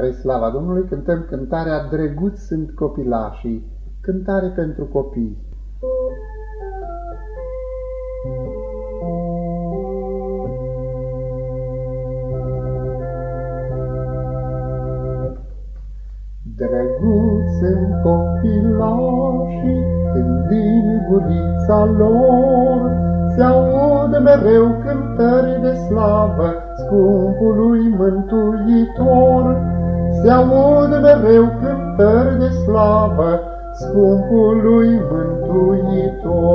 Spre slava Domnului cântăm cântarea Drăguți sunt copilașii, cântare pentru copii. Drăguți sunt copilașii când din gurița lor se aud mereu cântări de slavă scumpului Mântuitor. Se aud mereu cântări de slavă scumpului Mântuitor.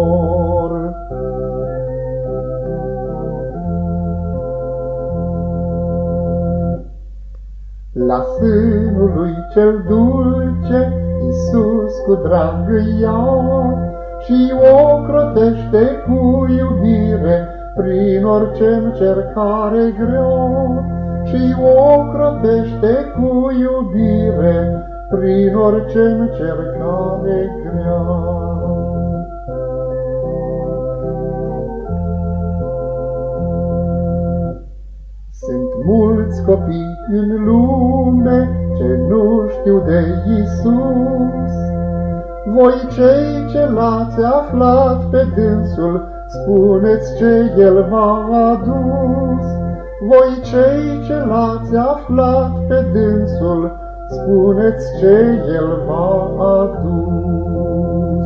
La sânul lui cel dulce, Iisus cu drag ia și o crotește cu iubire prin orice încercare grea și o crotește cu iubire prin orice încercare grea. Sunt mulți copii în lume ce nu știu de Isus. Voi cei ce l-ați aflat pe dânsul, spuneți ce El v-a adus. Voi cei ce l-ați aflat pe dânsul, spuneți ce el v-a adus.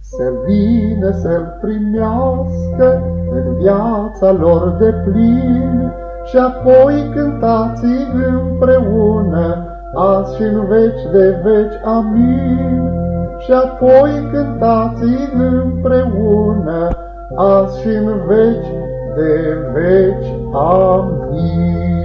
Să vină să-l primească în viața lor de plin și apoi cântați împreună, azi și în veci de veci. Amin și apoi cântați împreună, azi și în veci de veci. Amin.